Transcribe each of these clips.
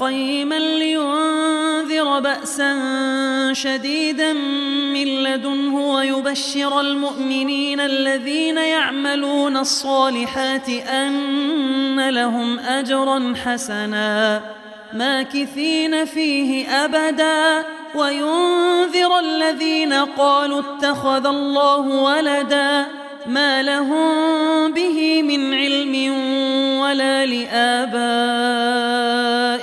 قيما لينذر بأسا شديدا من لدنه ويبشر المؤمنين الذين يعملون الصالحات أن لهم أجرا حسنا. ماكثين فيه أبدا. وينذر الذين قالوا اتخذ الله ولدا. ما لهم به من علم ولا لآبائهم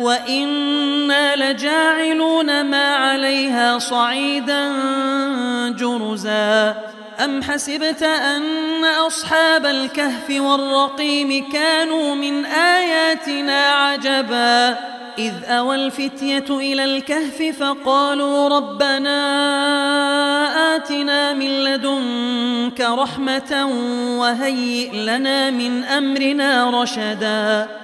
وَإِنَّا لَجَاعِلُونَ مَا عَلَيْهَا صَعِيدًا جُرُزًا أَمْ حَسِبْتَ أَنَّ أَصْحَابَ الْكَهْفِ وَالرَّقِيمِ كَانُوا مِنْ آيَاتِنَا عَجَبًا إِذْ أَوَى الْفِتْيَةُ إِلَى الْكَهْفِ فَقَالُوا رَبَّنَا آتِنَا مِنْ لَدُنْكَ رَحْمَةً وَهَيِّئْ لَنَا مِنْ أَمْرِنَا رَشَدًا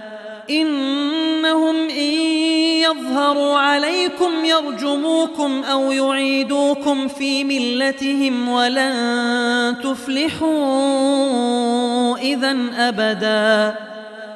انهم إن يظهروا عليكم يرجموكم أو يعيدوكم في ملتهم ولن تفلحوا إذا أبدا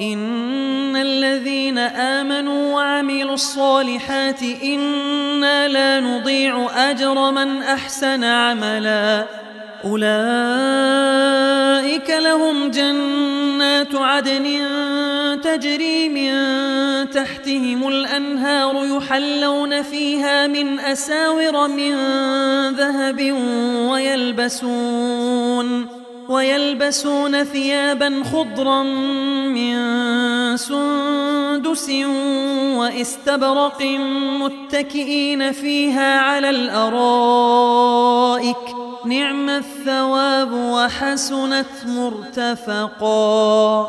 ان الذين امنوا وعملوا الصالحات أنا لا نضيع اجر من احسن عملا. اولئك لهم جنات عدن تجري من تحتهم الانهار يحلون فيها من اساور من ذهب ويلبسون ويلبسون ثيابا خضرا من سندس وإستبرق متكئين فيها على الأرائك. نعم الثواب وحسنت مرتفقا.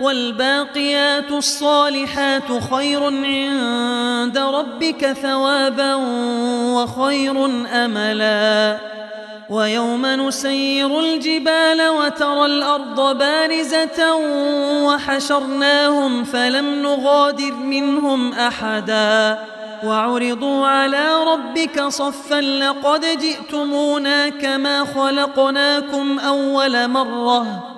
والباقيات الصالحات خير عند ربك ثوابا وخير أملا. ويوم نسير الجبال وترى الأرض بارزة وحشرناهم فلم نغادر منهم أحدا. وعرضوا على ربك صفا لقد جئتمونا كما خلقناكم أول مرة.